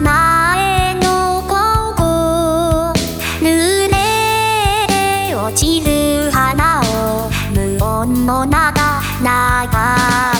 前の午後濡れ落ちる花を無音の中流